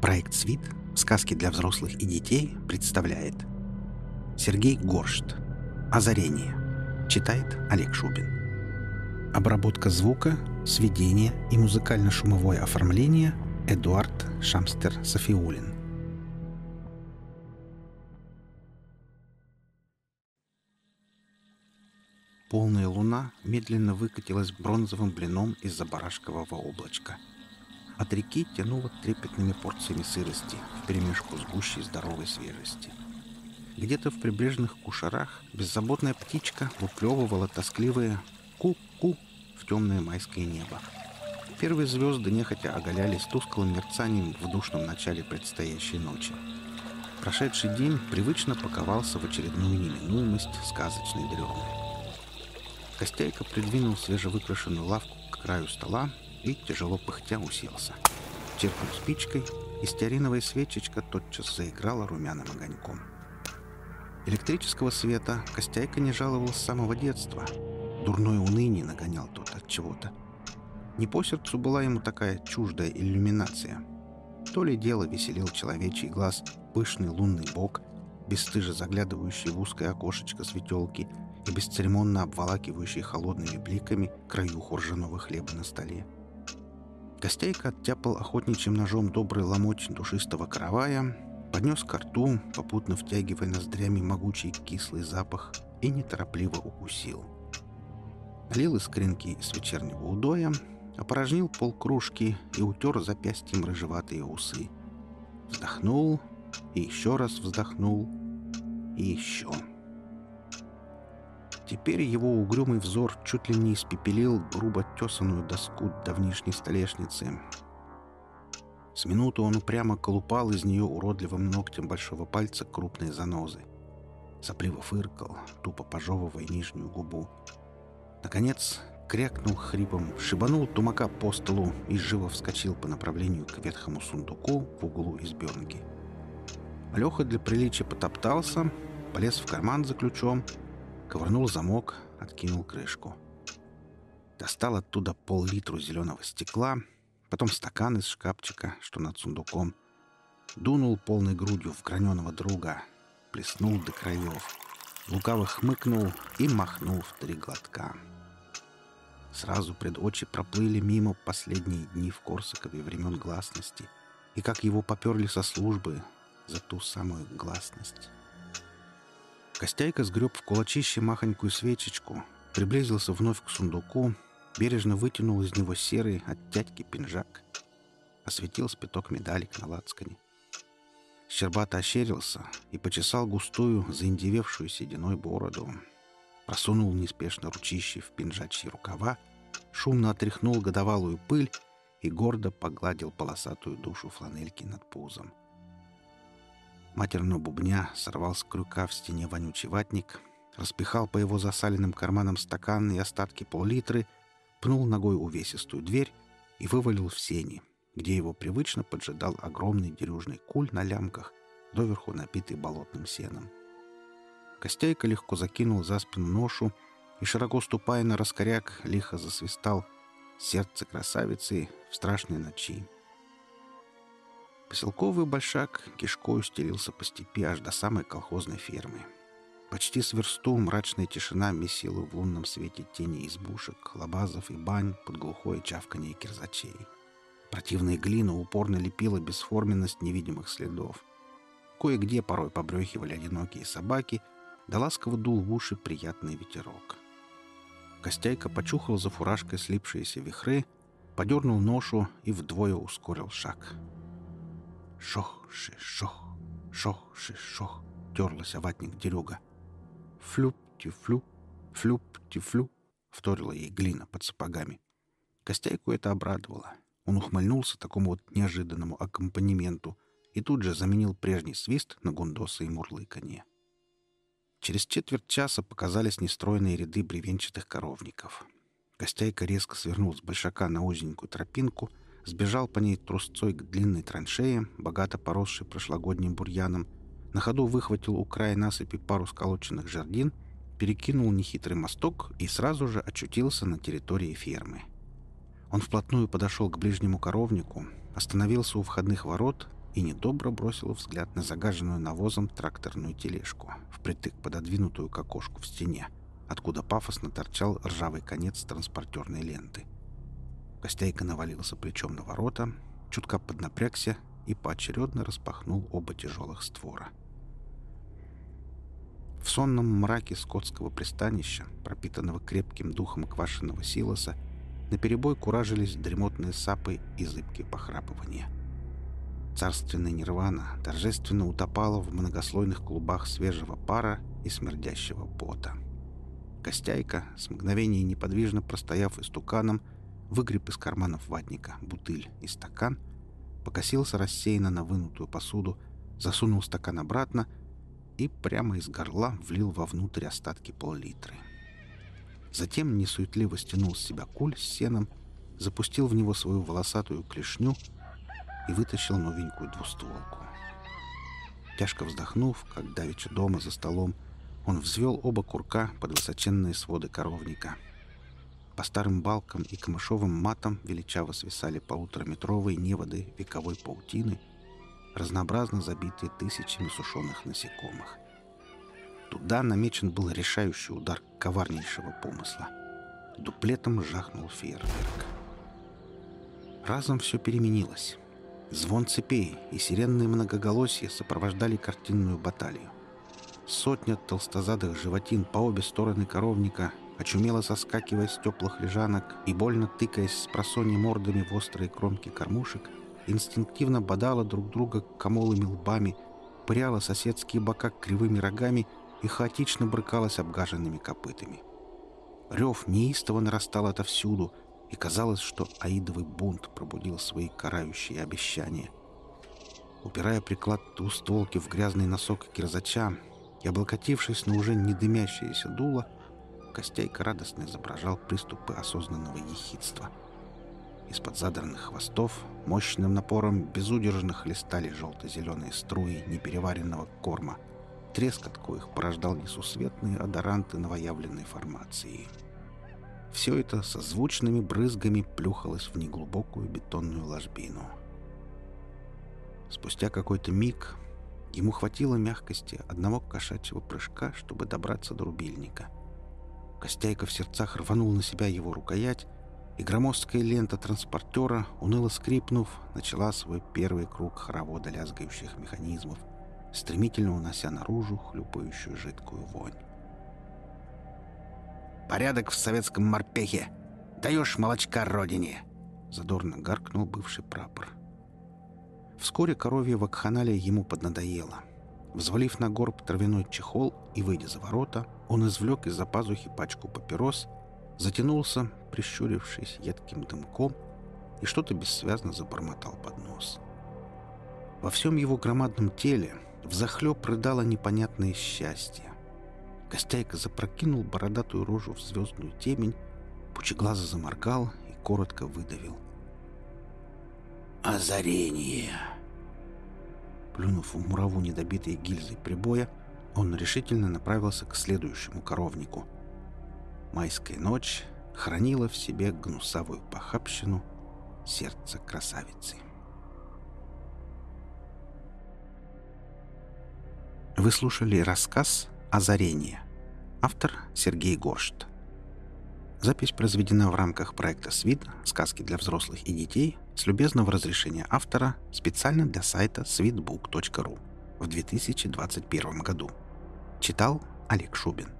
Проект «Свит. Сказки для взрослых и детей» представляет Сергей Горшт. Озарение. Читает Олег Шубин. Обработка звука, сведение и музыкально-шумовое оформление Эдуард Шамстер-Софиулин. Полная луна медленно выкатилась бронзовым блином из-за барашкового облачка – от реки тянуло трепетными порциями сырости вперемешку с гущей здоровой свежести. Где-то в прибрежных кушарах беззаботная птичка выплевывала тоскливые «ку-ку» в темное майское небо. Первые звезды нехотя оголялись тусклым мерцанием в душном начале предстоящей ночи. Прошедший день привычно паковался в очередную неминуемость сказочной дремы. Костяйка придвинул свежевыкрашенную лавку к краю стола и, тяжело пыхтя, уселся. Черкнул спичкой, и стеариновая свечечка тотчас заиграла румяным огоньком. Электрического света Костяйка не жаловал с самого детства. Дурное уныние нагонял тот от чего-то. Не по сердцу была ему такая чуждая иллюминация. То ли дело веселил человечий глаз пышный лунный бок, бесстыже заглядывающий в узкое окошечко светелки и бесцеремонно обволакивающий холодными бликами краю ржаного хлеба на столе. Костейка оттяпал охотничьим ножом добрый ломоть душистого каравая, поднес ко рту, попутно втягивая ноздрями могучий кислый запах, и неторопливо укусил. Налил из кринки с вечернего удоя, опорожнил полкружки и утер запястьем рыжеватые усы. Вздохнул и еще раз вздохнул и еще. Теперь его угрюмый взор чуть ли не испепелил грубо тесанную доску давнишней столешницы. С минуту он упрямо колупал из нее уродливым ногтем большого пальца крупные занозы. Сопливо фыркал, тупо пожевывая нижнюю губу. Наконец, крякнул хрипом, шибанул тумака по столу и живо вскочил по направлению к ветхому сундуку в углу избенки. Леха для приличия потоптался, полез в карман за ключом — ковырнул замок, откинул крышку. Достал оттуда пол-литру зеленого стекла, потом стакан из шкафчика, что над сундуком. Дунул полной грудью в граненого друга, плеснул до краев. Лукаво хмыкнул и махнул в три глотка. Сразу пред очи проплыли мимо последние дни в Корсакове времен гласности, и как его поперли со службы за ту самую гласность. Костяйка сгреб в кулачище махонькую свечечку, приблизился вновь к сундуку, бережно вытянул из него серый от дядьки пинжак. Осветил спиток медалик на лацкане. Щербато ощерился и почесал густую, заиндевевшую сединой бороду. Просунул неспешно ручище в пинжачьи рукава, шумно отряхнул годовалую пыль и гордо погладил полосатую душу фланельки над пузом. Матерного бубня сорвал с крюка в стене вонючий ватник, распихал по его засаленным карманам стакан и остатки пол-литры, пнул ногой увесистую дверь и вывалил в сени, где его привычно поджидал огромный дерюжный куль на лямках, доверху напитый болотным сеном. Костяйка легко закинул за спину ношу и, широко ступая на раскоряк, лихо засвистал «Сердце красавицы в страшной ночи». Поселковый большак кишкой стелился по степи аж до самой колхозной фермы. Почти с версту мрачная тишина месила в лунном свете тени избушек, лабазов и бань под глухое чавканье кирзачей. Противная глина упорно лепила бесформенность невидимых следов. Кое-где порой побрехивали одинокие собаки, да ласково дул в уши приятный ветерок. Костяйка почухал за фуражкой слипшиеся вихры, подернул ношу и вдвое ускорил шаг — Шох-ши-шох, шох-ши-шох, терлась ватник дерюга. Флюп-ти-флю, флюп-ти-флю, вторила ей глина под сапогами. Костяйку это обрадовало. Он ухмыльнулся такому вот неожиданному аккомпанементу и тут же заменил прежний свист на гундосы и мурлыканье. Через четверть часа показались нестроенные ряды бревенчатых коровников. Костяйка резко свернул с большака на узенькую тропинку — сбежал по ней трусцой к длинной траншее, богато поросшей прошлогодним бурьяном, на ходу выхватил у края насыпи пару сколоченных жердин, перекинул нехитрый мосток и сразу же очутился на территории фермы. Он вплотную подошел к ближнему коровнику, остановился у входных ворот и недобро бросила взгляд на загаженную навозом тракторную тележку, впритык пододвинутую к окошку в стене, откуда пафосно торчал ржавый конец транспортерной ленты. Костяйка навалился плечом на ворота, чутка поднапрягся и поочередно распахнул оба тяжелых створа. В сонном мраке скотского пристанища, пропитанного крепким духом квашеного силоса, наперебой куражились дремотные сапы и зыбкие похрапывания. Царственная нирвана торжественно утопала в многослойных клубах свежего пара и смердящего пота. Костяйка, с мгновения неподвижно простояв истуканом, выгреб из карманов ватника бутыль и стакан, покосился рассеянно на вынутую посуду, засунул стакан обратно и прямо из горла влил вовнутрь остатки пол-литры. Затем несуетливо стянул с себя куль с сеном, запустил в него свою волосатую клешню и вытащил новенькую двустволку. Тяжко вздохнув, как давеча дома за столом, он взвел оба курка под высоченные своды коровника. По старым балкам и камышовым матам величаво свисали полутораметровые неводы вековой паутины, разнообразно забитые тысячами сушеных насекомых. Туда намечен был решающий удар коварнейшего помысла. Дуплетом жахнул фейерверк. Разом все переменилось. Звон цепей и сиренные многоголосия сопровождали картинную баталию. Сотня толстозадых животин по обе стороны коровника, очумело соскакивая с теплых лежанок и больно тыкаясь с просонья мордами в острые кромки кормушек, инстинктивно бодала друг друга комолыми лбами, пряла соседские бока кривыми рогами и хаотично брыкалась обгаженными копытами. Рев неистово нарастал отовсюду, и казалось, что аидовый бунт пробудил свои карающие обещания. Упирая приклад двустволки в грязный носок кирзача, и, облокотившись на уже не дымящееся дуло, Костяйка радостно изображал приступы осознанного ехидства. Из-под задранных хвостов мощным напором безудержно хлестали желто-зеленые струи непереваренного корма, треск от коих порождал несусветные одоранты новоявленной формации. Все это со звучными брызгами плюхалось в неглубокую бетонную ложбину. Спустя какой-то миг Ему хватило мягкости одного кошачьего прыжка, чтобы добраться до рубильника. Костяйка в сердцах рванул на себя его рукоять, и громоздкая лента транспортера, уныло скрипнув, начала свой первый круг хоровода лязгающих механизмов, стремительно унося наружу хлюпающую жидкую вонь. «Порядок в советском морпехе! Даешь молочка родине!» Задорно гаркнул бывший прапор. Вскоре коровья вакханалия ему поднадоело. Взвалив на горб травяной чехол и выйдя за ворота, он извлек из-за пазухи пачку папирос, затянулся, прищурившись едким дымком, и что-то бессвязно забормотал под нос. Во всем его громадном теле взахлеб рыдало непонятное счастье. Костяйка запрокинул бородатую рожу в звездную темень, пучеглазо заморгал и коротко выдавил — Озарение. Плюнув в мураву недобитой гильзой прибоя, он решительно направился к следующему коровнику. Майская ночь хранила в себе гнусавую похабщину сердца красавицы. Вы слушали рассказ «Озарение». Автор Сергей Горшт. Запись произведена в рамках проекта «Свит. Сказки для взрослых и детей» с любезного разрешения автора специально для сайта sweetbook.ru в 2021 году. Читал Олег Шубин.